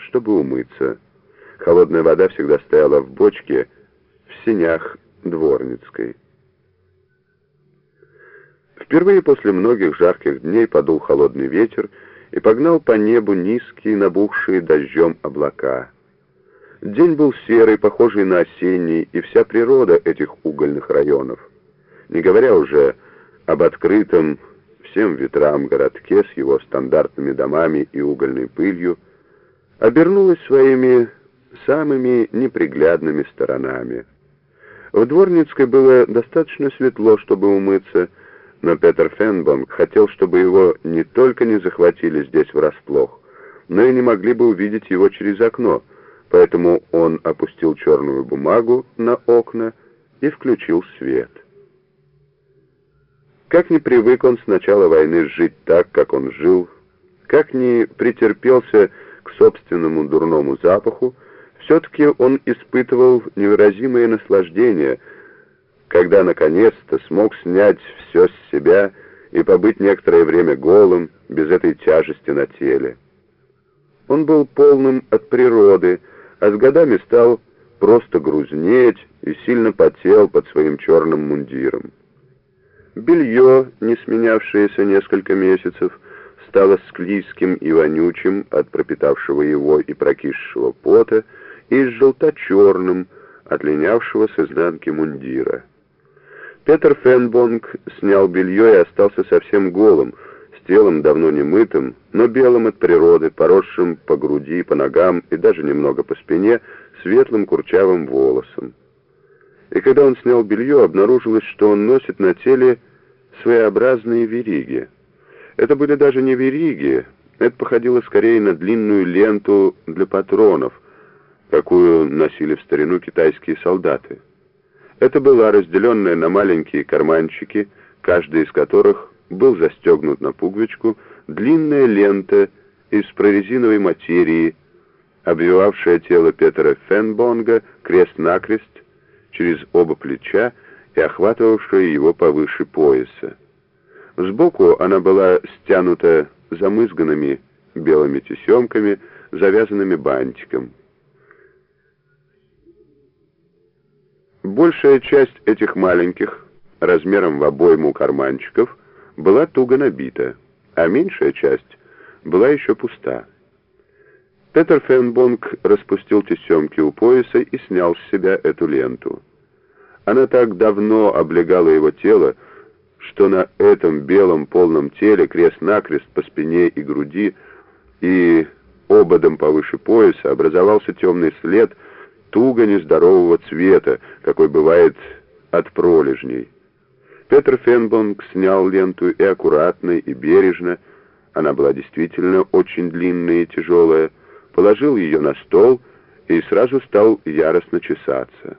чтобы умыться. Холодная вода всегда стояла в бочке в сенях Дворницкой. Впервые после многих жарких дней подул холодный ветер и погнал по небу низкие, набухшие дождем облака. День был серый, похожий на осенний, и вся природа этих угольных районов, не говоря уже об открытом всем ветрам городке с его стандартными домами и угольной пылью, обернулась своими самыми неприглядными сторонами. В Дворницкой было достаточно светло, чтобы умыться, но Петер Фенбонг хотел, чтобы его не только не захватили здесь врасплох, но и не могли бы увидеть его через окно, поэтому он опустил черную бумагу на окна и включил свет. Как не привык он с начала войны жить так, как он жил, как не претерпелся собственному дурному запаху, все-таки он испытывал невыразимое наслаждение, когда наконец-то смог снять все с себя и побыть некоторое время голым, без этой тяжести на теле. Он был полным от природы, а с годами стал просто грузнеть и сильно потел под своим черным мундиром. Белье, не сменявшееся несколько месяцев, стало склизким и вонючим от пропитавшего его и прокисшего пота, и желто-черным, отлинявшего с изнанки мундира. Петер Фенбонг снял белье и остался совсем голым, с телом давно не мытым, но белым от природы, поросшим по груди, по ногам и даже немного по спине, светлым курчавым волосом. И когда он снял белье, обнаружилось, что он носит на теле своеобразные вериги. Это были даже не вериги, это походило скорее на длинную ленту для патронов — какую носили в старину китайские солдаты. Это была разделенная на маленькие карманчики, каждый из которых был застегнут на пуговичку, длинная лента из прорезиновой материи, обвивавшая тело Петера Фенбонга крест-накрест через оба плеча и охватывавшая его повыше пояса. Сбоку она была стянута замызганными белыми тесемками, завязанными бантиком. Большая часть этих маленьких, размером в обойму карманчиков, была туго набита, а меньшая часть была еще пуста. Петер Фенбонг распустил тесемки у пояса и снял с себя эту ленту. Она так давно облегала его тело, что на этом белом полном теле крест-накрест по спине и груди и ободом повыше пояса образовался темный след — туго нездорового цвета, какой бывает от пролежней. Петр Фенбонг снял ленту и аккуратно, и бережно, она была действительно очень длинная и тяжелая, положил ее на стол и сразу стал яростно чесаться.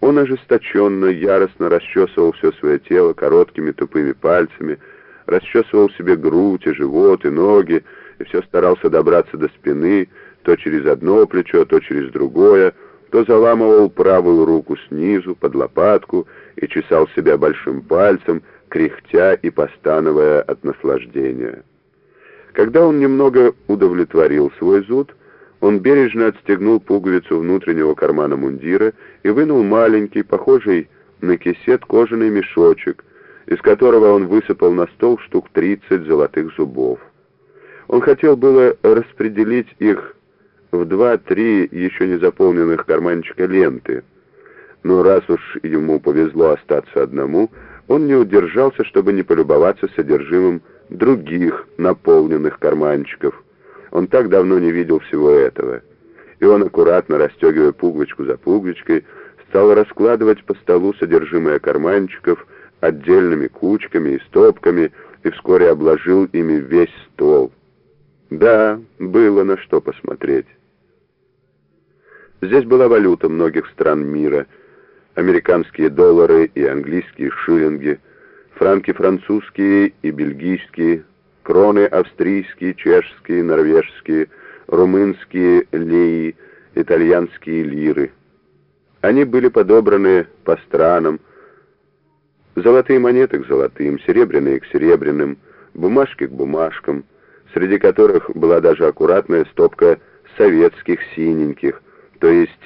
Он ожесточенно, яростно расчесывал все свое тело короткими тупыми пальцами, расчесывал себе грудь и живот и ноги, и все старался добраться до спины, то через одно плечо, то через другое, то заламывал правую руку снизу, под лопатку, и чесал себя большим пальцем, кряхтя и постановая от наслаждения. Когда он немного удовлетворил свой зуд, он бережно отстегнул пуговицу внутреннего кармана мундира и вынул маленький, похожий на кисет кожаный мешочек, из которого он высыпал на стол штук 30 золотых зубов. Он хотел было распределить их в два-три еще не заполненных карманчика ленты. Но раз уж ему повезло остаться одному, он не удержался, чтобы не полюбоваться содержимым других наполненных карманчиков. Он так давно не видел всего этого. И он, аккуратно расстегивая пуговичку за пуговичкой, стал раскладывать по столу содержимое карманчиков отдельными кучками и стопками, и вскоре обложил ими весь стол. Да, было на что посмотреть. Здесь была валюта многих стран мира, американские доллары и английские шиллинги, франки французские и бельгийские, кроны австрийские, чешские, норвежские, румынские леи, итальянские лиры. Они были подобраны по странам, золотые монеты к золотым, серебряные к серебряным, бумажки к бумажкам, среди которых была даже аккуратная стопка советских синеньких, то есть